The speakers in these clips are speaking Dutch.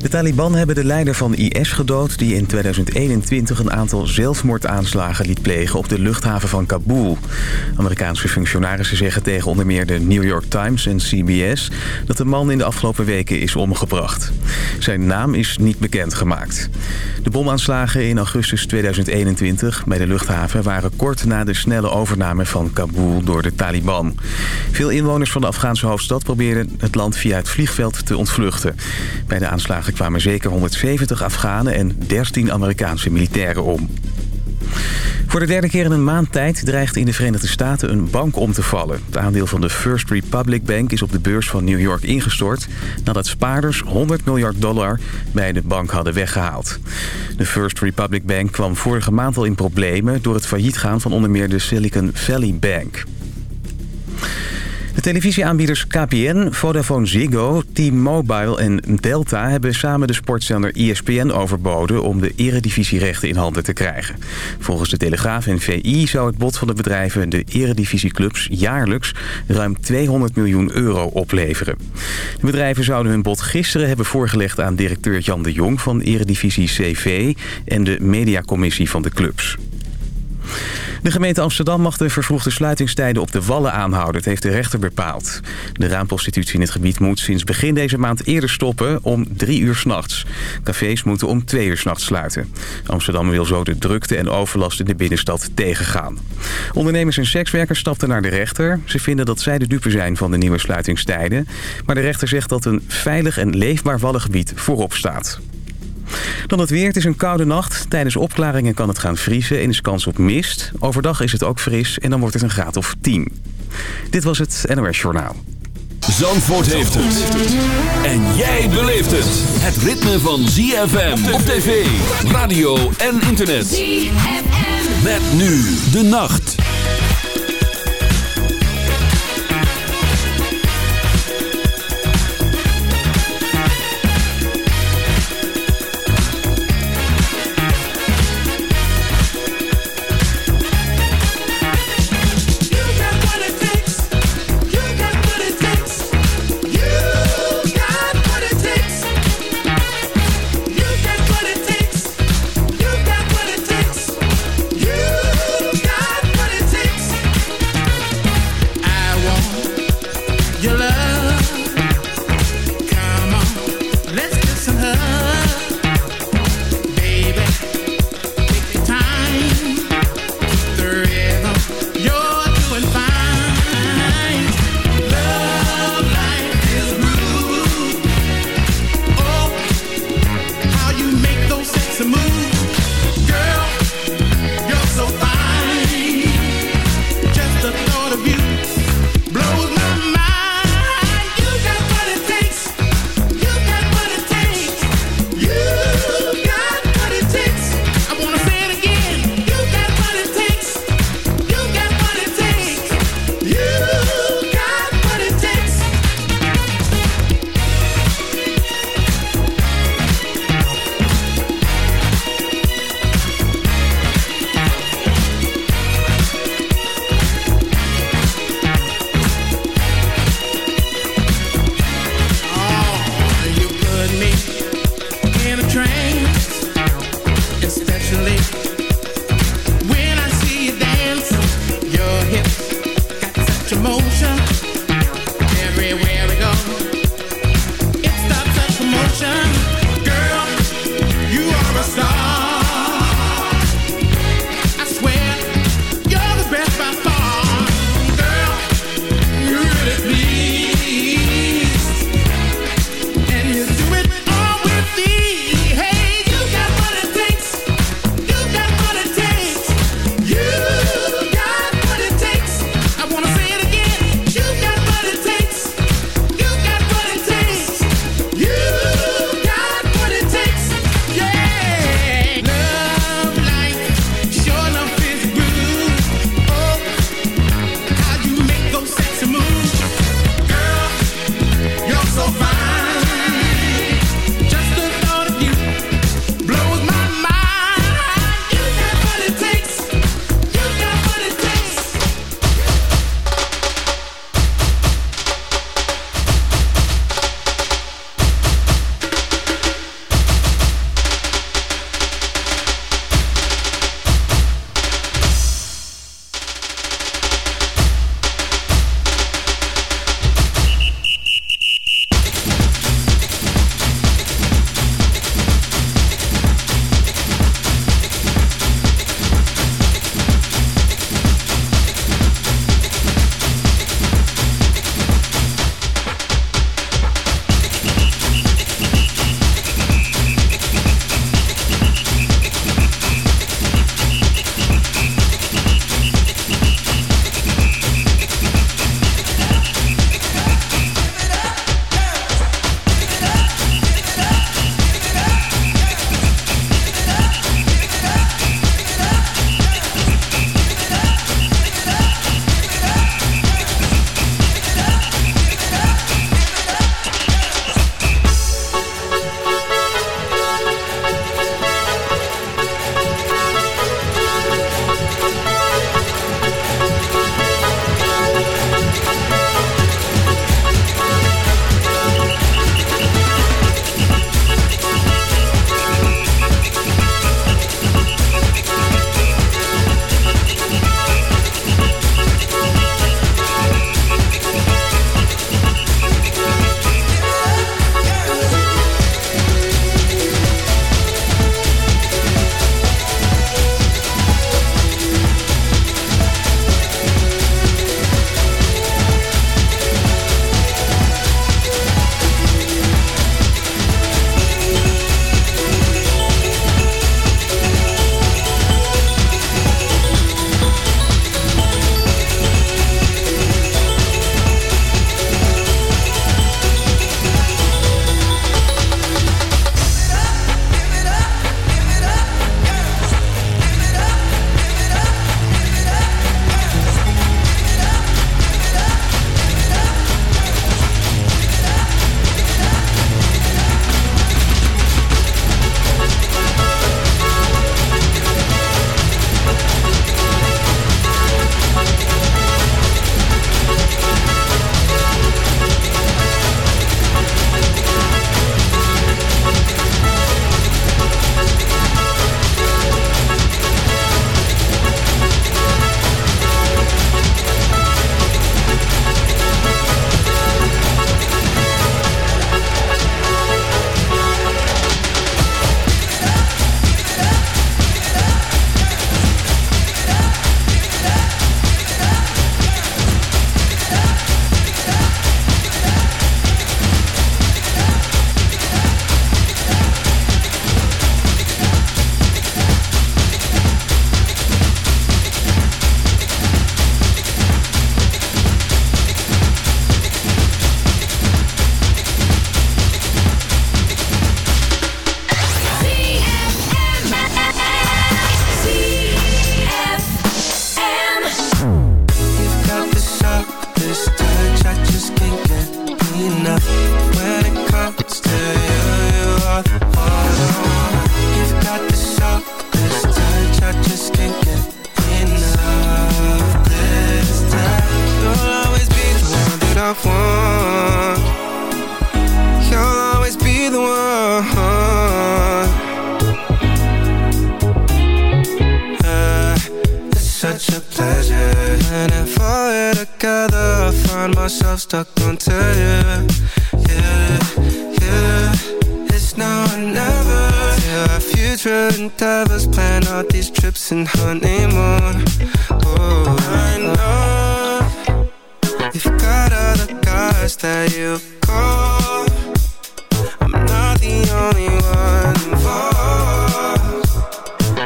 De Taliban hebben de leider van IS gedood... die in 2021 een aantal zelfmoordaanslagen liet plegen... op de luchthaven van Kabul. Amerikaanse functionarissen zeggen tegen onder meer de New York Times en CBS... dat de man in de afgelopen weken is omgebracht. Zijn naam is niet bekendgemaakt. De bomaanslagen in augustus 2021 bij de luchthaven... waren kort na de snelle overname van Kabul door de Taliban. Veel inwoners van de Afghaanse hoofdstad probeerden het land via het vliegveld te ontvluchten. Bij de kwamen zeker 170 Afghanen en 13 Amerikaanse militairen om. Voor de derde keer in een maand tijd dreigt in de Verenigde Staten een bank om te vallen. Het aandeel van de First Republic Bank is op de beurs van New York ingestort... nadat spaarders 100 miljard dollar bij de bank hadden weggehaald. De First Republic Bank kwam vorige maand al in problemen... door het failliet gaan van onder meer de Silicon Valley Bank. De televisieaanbieders KPN, Vodafone Ziggo, T-Mobile en Delta... hebben samen de sportzender ESPN overboden... om de eredivisierechten in handen te krijgen. Volgens de Telegraaf en VI zou het bod van de bedrijven... de eredivisieclubs jaarlijks ruim 200 miljoen euro opleveren. De bedrijven zouden hun bod gisteren hebben voorgelegd... aan directeur Jan de Jong van Eredivisie CV... en de mediacommissie van de clubs. De gemeente Amsterdam mag de vervroegde sluitingstijden op de Wallen aanhouden. Het heeft de rechter bepaald. De raamprostitutie in het gebied moet sinds begin deze maand eerder stoppen om drie uur s'nachts. Cafés moeten om twee uur s'nachts sluiten. Amsterdam wil zo de drukte en overlast in de binnenstad tegengaan. Ondernemers en sekswerkers stapten naar de rechter. Ze vinden dat zij de dupe zijn van de nieuwe sluitingstijden. Maar de rechter zegt dat een veilig en leefbaar Wallengebied voorop staat. Dan het weer. Het is een koude nacht. Tijdens opklaringen kan het gaan vriezen en is kans op mist. Overdag is het ook fris en dan wordt het een graad of 10. Dit was het NOS Journaal. Zandvoort heeft het. En jij beleeft het. Het ritme van ZFM op tv, radio en internet. ZFM. Met nu de nacht.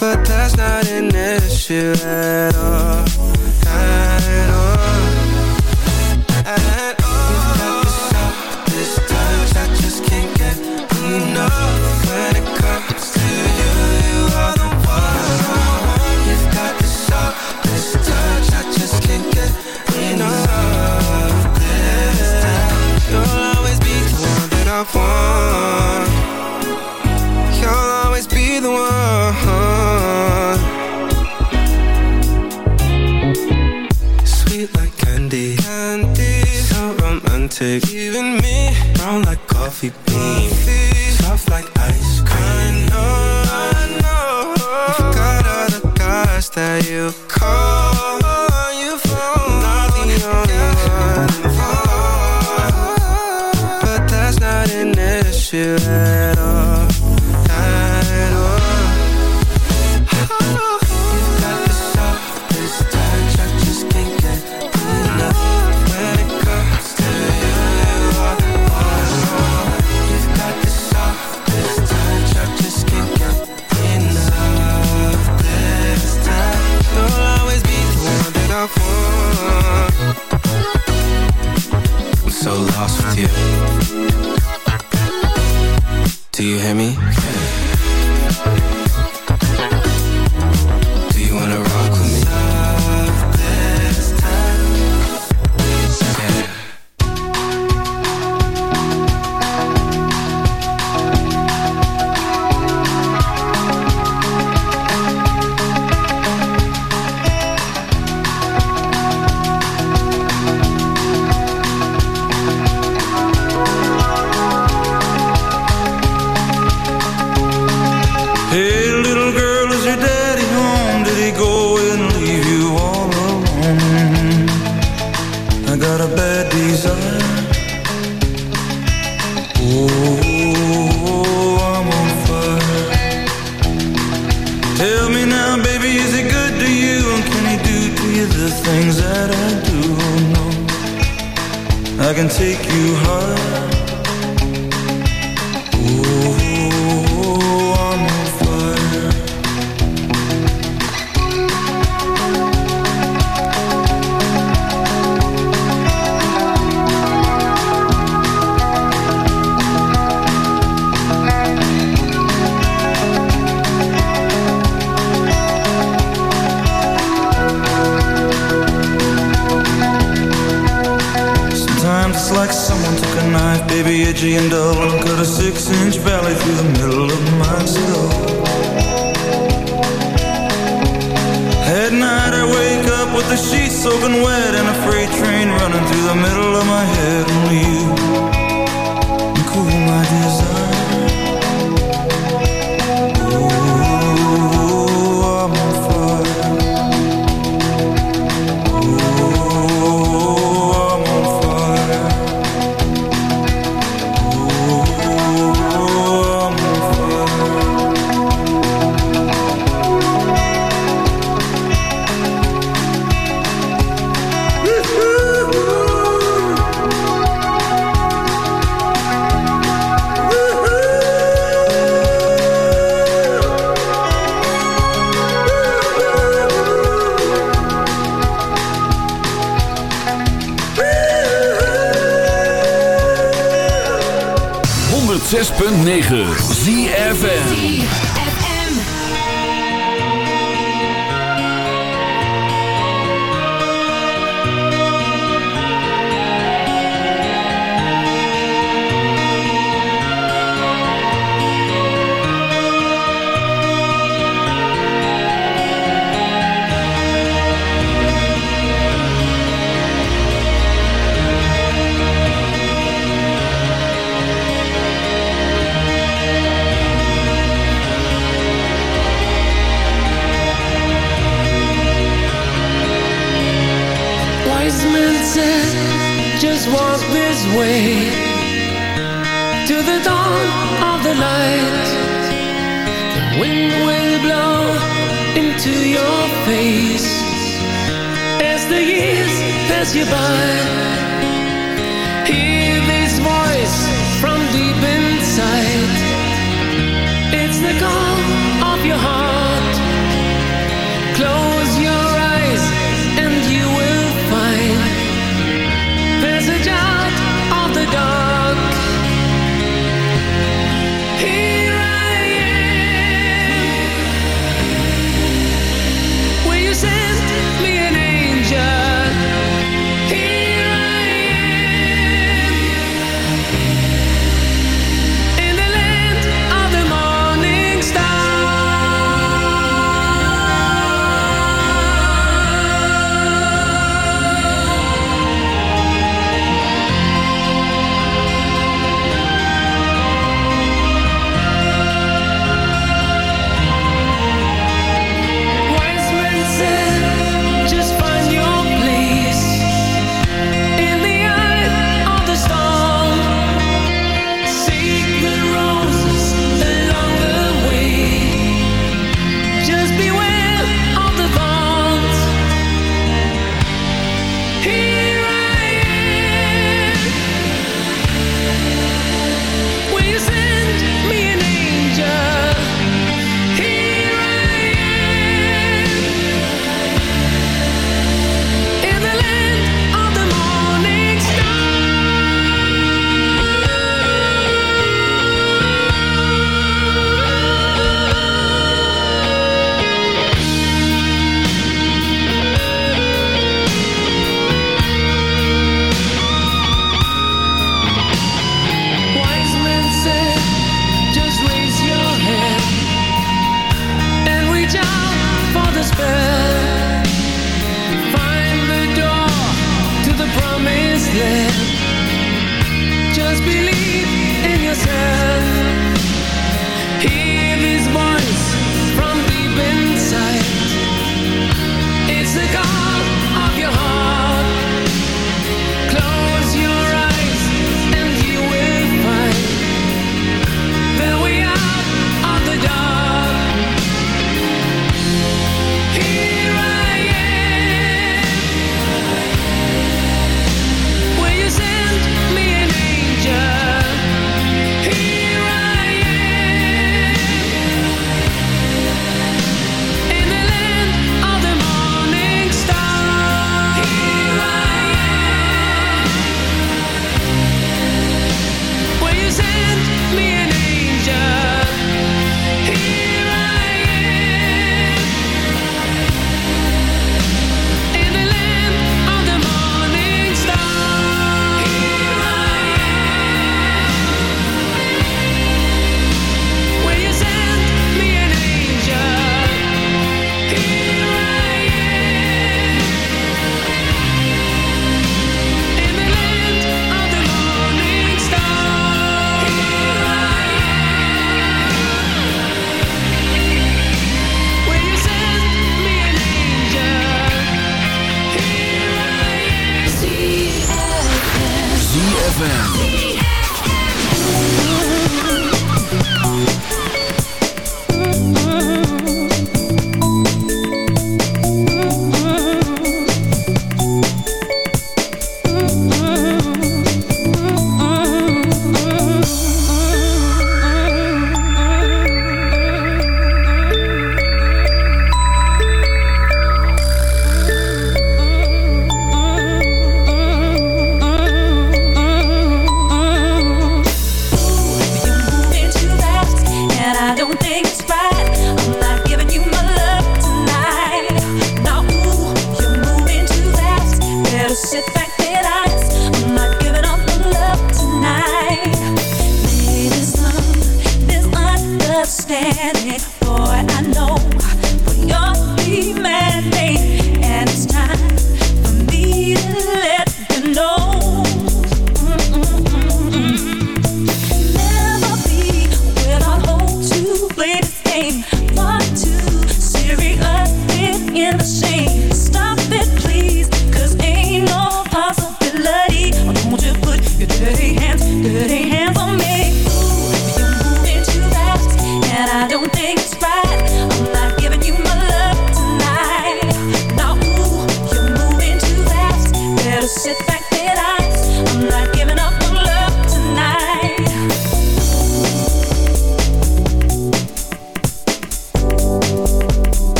But that's not an issue at all. things that I do. Know I can take you high dingy and dull cut a six-inch valley through the middle of my skull At night I wake up with the sheets soaking wet and afraid 106.9 ZFN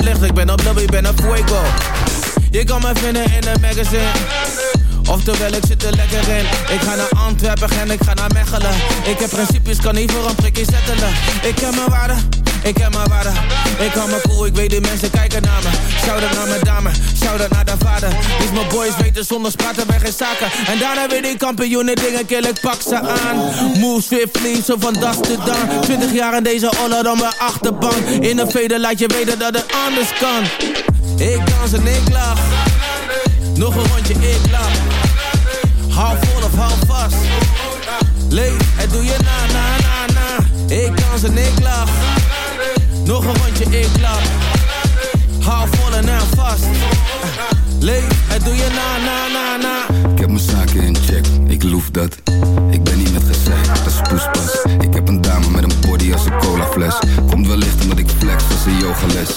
Ik ben op licht, ik ben op fuego. Je kan me vinden in de magazine. Oftewel, ik zit er lekker in. Ik ga naar Antwerpen en ik ga naar Mechelen. Ik heb principes, kan niet voor een prikje settelen. Ik heb mijn waarde, ik heb mijn waarde. Ik hou me cool, ik weet die mensen kijken naar me. Shout-out naar mijn dame, shout-out naar de vader. Is mijn boys weten zonder praten bij geen zaken. En daarna weer die kampioenen dingen kill, ik pak ze aan. Move swiftly, zo van das to dan. 20 jaar in deze oller dan mijn achterbank. In een veder laat je weten dat het anders kan. Ik dans en ik lach. Nog een rondje, ik lach. Hou vol of hou vast. Leef, het doe je na, na, na, na. Ik dans en ik lach. Nog een rondje, ik lach. Hou vol en hou vast. Leef, het doe je na, na, na, na. Ik heb mijn zaken in check, ik loef dat. Ik ben niet met gezeik, dat is poespas. Ik heb een dame met een body als een colafles. Komt wellicht omdat ik flex als een yogales.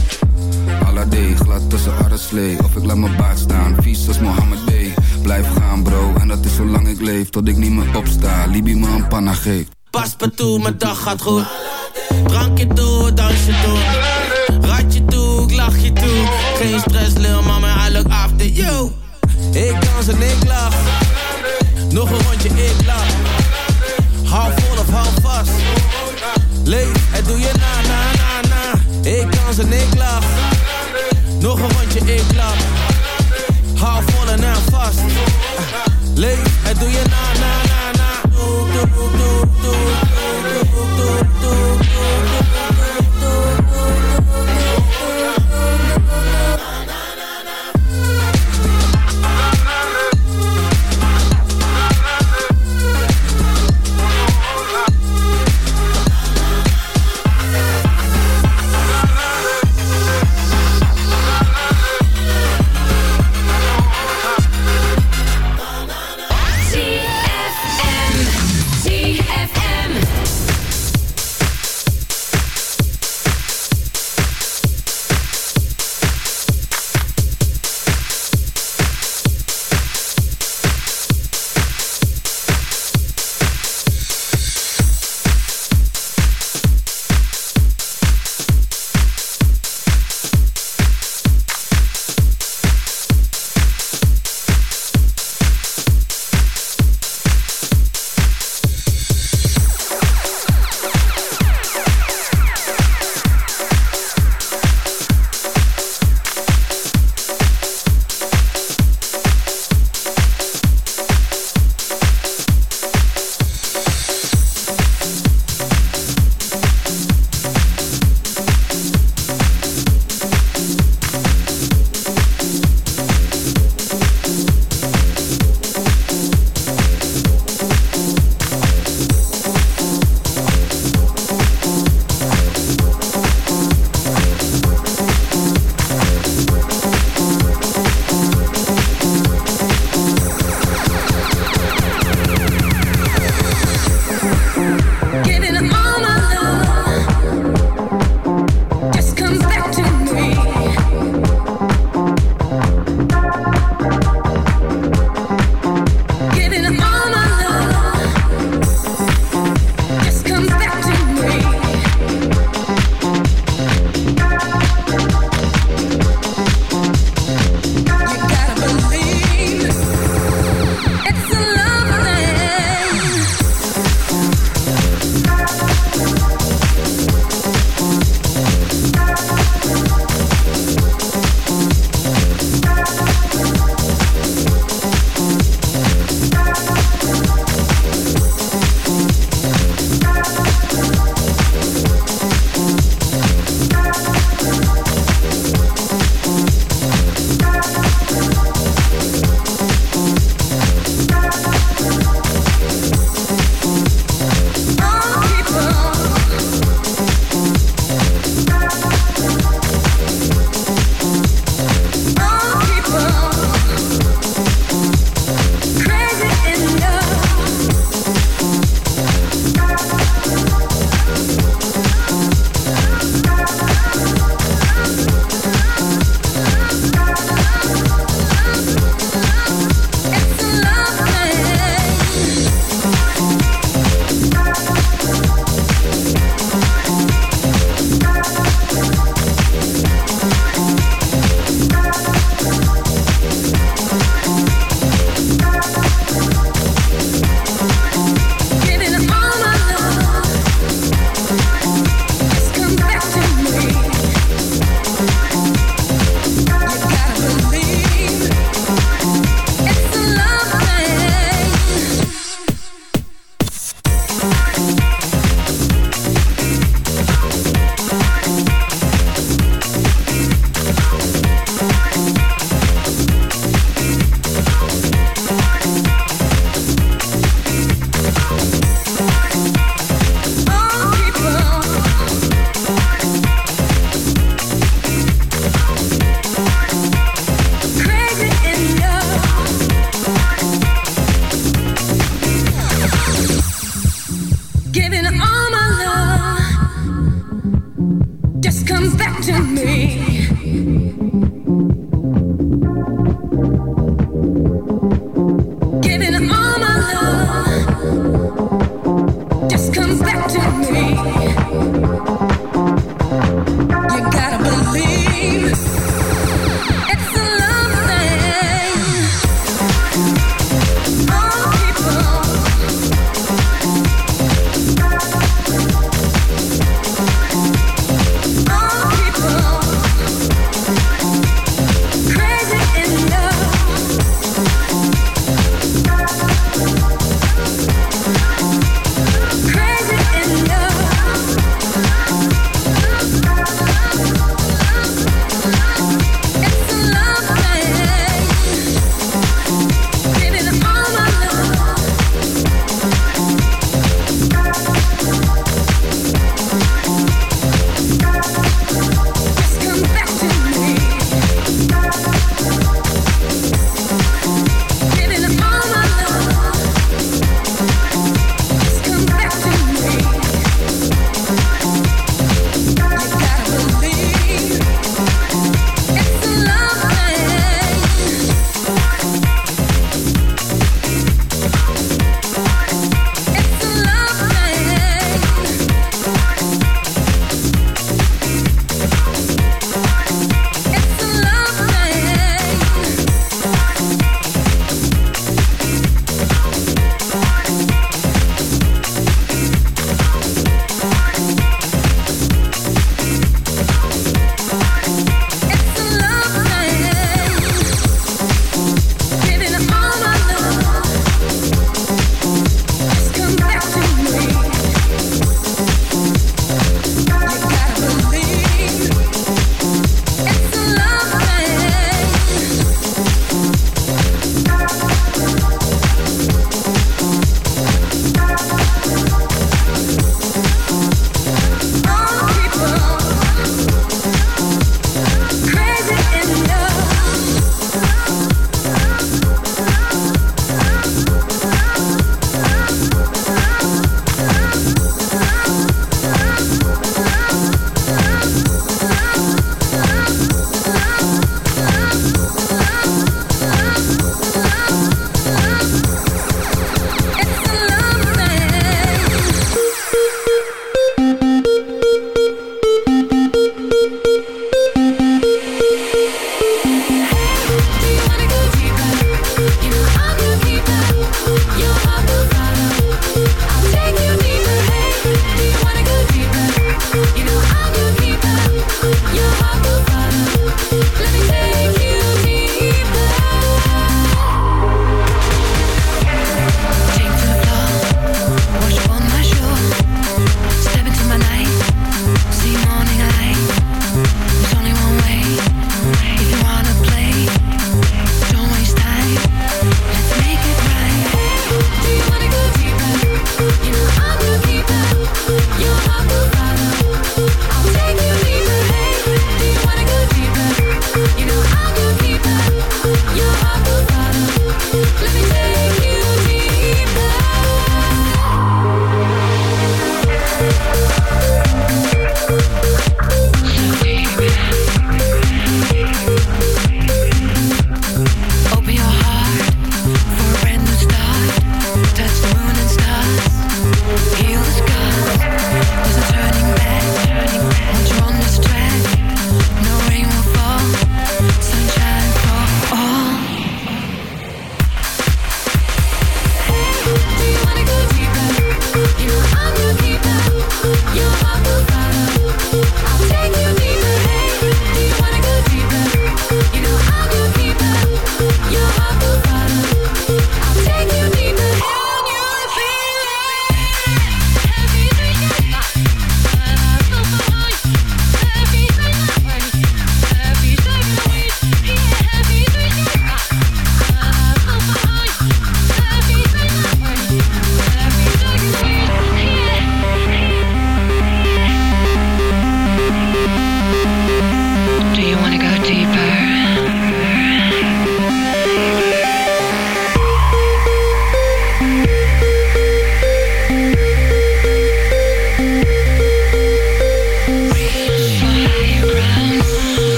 Glad tussen arreslee Of ik laat mijn baard staan, vies als Mohammed B Blijf gaan bro, en dat is zolang ik leef Tot ik niet meer opsta, Libi me een panna geeft Pas maar toe, mijn dag gaat goed. Drankje toe, dansje doen. Raadje toe, ik lach je toe. Geen stress, lil mama, I look after you. Ik dans en ik lach. Nog een rondje, ik lach. Hou Leef, het doe je na, na, na, na. Doe, doe, doe, doe, doe, doe, doe, doe,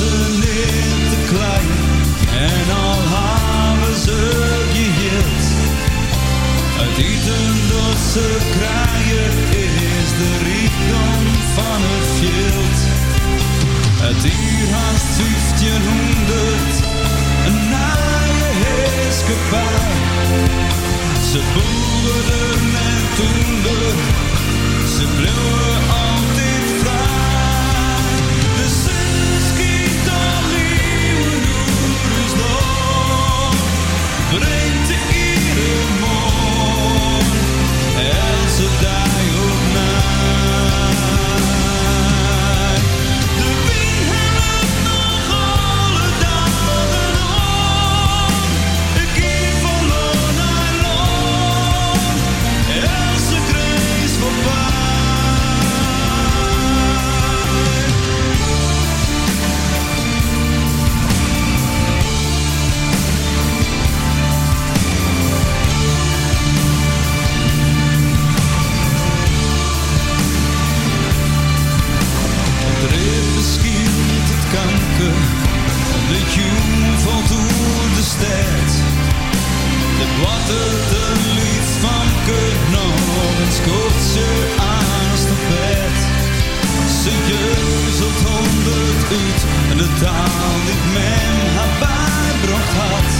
Dan staan ze niet te klein en al hebben ze geheeld. Het eten dat ze krijgen is de rijkdom van het veld. Het uur haast 1500, een naaie heerskepaar. Ze boeren en toender, ze bleven een Schotse aan de bed. Ze jeuzelt honderd uit de taal die men haar bijbracht had.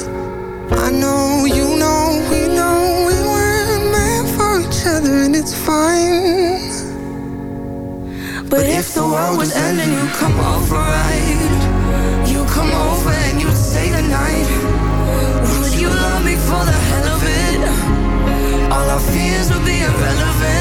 The world was ending, you come over, right? You come over and you stay the night. Would you love me for the hell of it? All our fears would be irrelevant.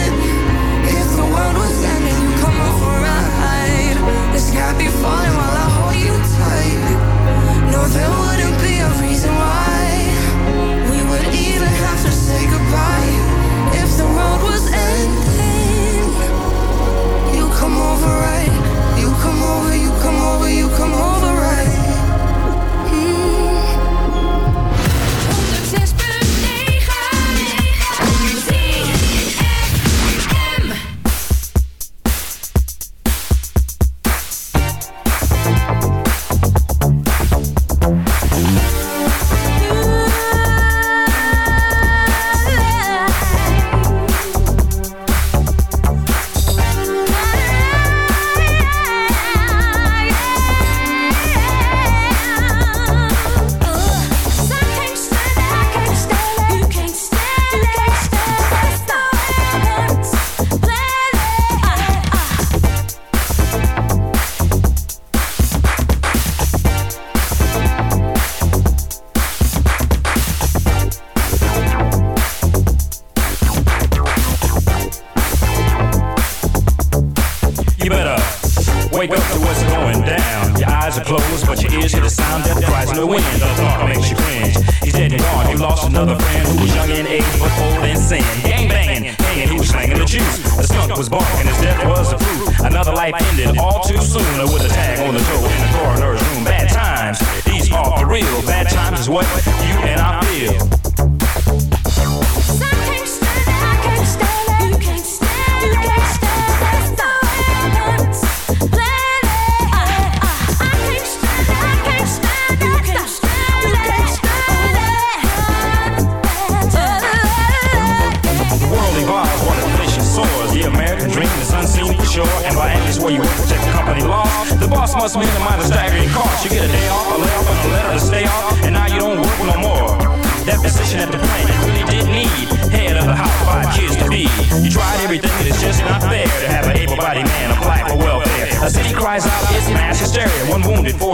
You get a day off, a layoff, and a letter to stay off, and now you don't work no more. That position at the plant you really didn't need. Head of the house, five kids to be. You tried everything, and it's just not fair to have an able-bodied man apply for welfare. A city cries out, it's mass hysteria. One wounded, four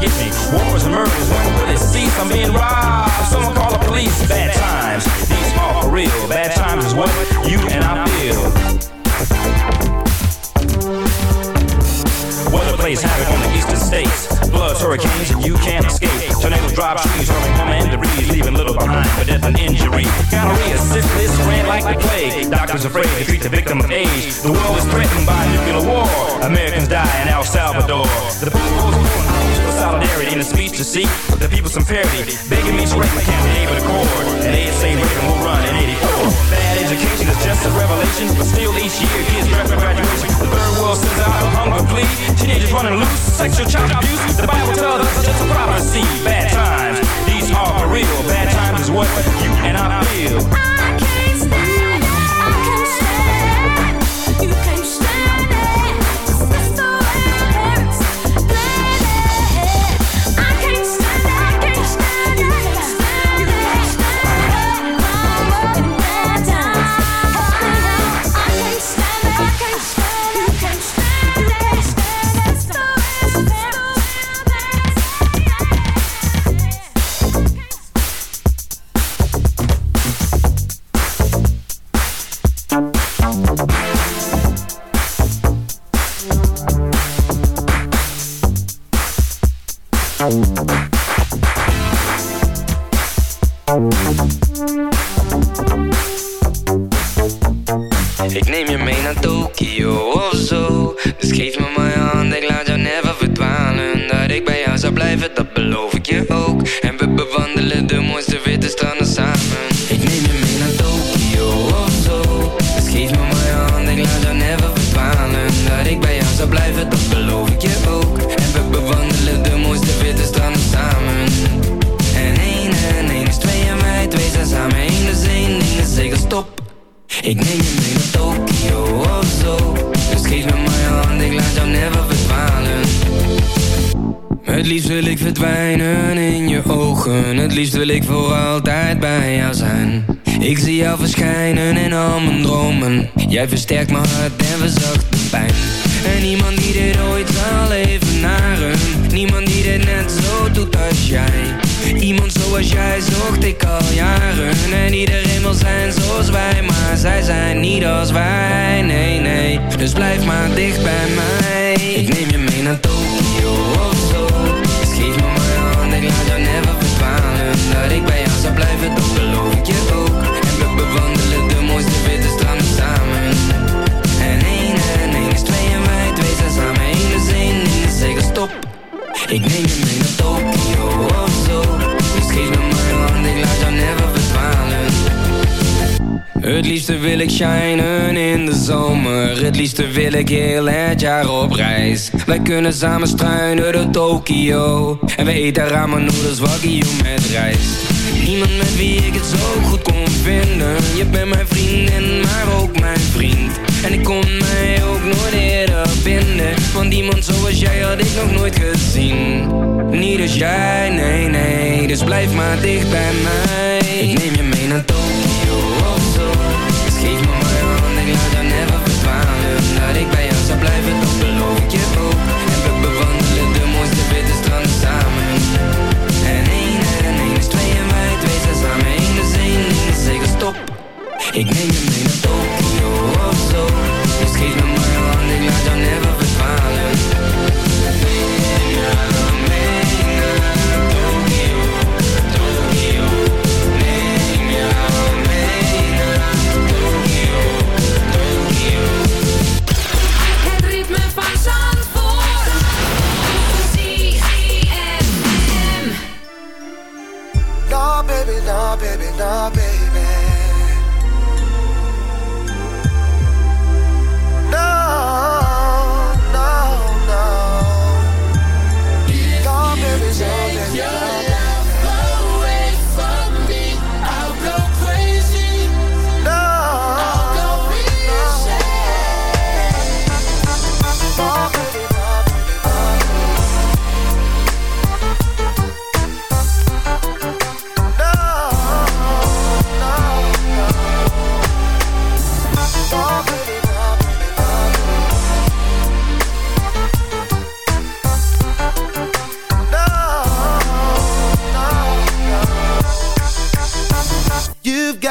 get me. Wars and murders, when will it cease? I'm being robbed. Someone call the police. Bad times, these are for real. Bad times is what you and I feel. Weather plays havoc on the eastern states. Floods, hurricanes, and you can't escape. Tornadoes drop trees, hurling home and debris, leaving little behind for death and injury. Gonorrhea, syphilis, ran like the plague. Doctors afraid to treat the victim of age. The world is threatened by nuclear war. Americans die in El Salvador. The a speech to seek the people some parity. Begging me to write my campaign with accord. And they say Reagan will run in 84. Bad education is just a revelation, but still each year kids draft for graduation. The third world sends out a hunger plea. Teenagers running loose, sexual child abuse. The Bible tells us it's just a prophecy. Bad times, these are real. Bad times is what you and I feel. Ik al mijn dromen. Jij versterkt mijn hart en verzacht de pijn. En niemand die dit ooit zal evenaren. Niemand die dit net zo doet als jij. Iemand zoals jij zocht ik al jaren. En iedereen wil zijn zoals wij Maar zij zijn niet als wij, nee, nee Dus blijf maar dicht bij mij. Ik neem je mee naar Tokio of zo. Dus geef me mijn hand, ik laat jou never verdwalen. Dat ik bij jou zou blijven, dat beloof ik je ook. En we bewandelen de ik neem je mee naar Tokio of zo. Dus geef me mijn hand, ik laat jou never verdwalen. Het liefste wil ik shinen in de zomer. Het liefste wil ik heel het jaar op reis. Wij kunnen samen struinen door Tokio En we eten ramen noedels wagyu met rijst Niemand met wie ik het zo goed kon vinden. Je bent mijn vriendin, maar ook mijn vriend. En ik kon mij ook nooit eerder vinden. Want iemand zoals jij had ik nog nooit gezien. Niet als jij, nee, nee. Dus blijf maar dicht bij mij. Ik neem je mee naar Ik neem je mee naar Tokio of zo Dus geef me maar je hand, ik laat jou never verdwalen Mee naar, mee naar Neem jou mee naar Het ritme van. Nah, baby, baby, nah, baby.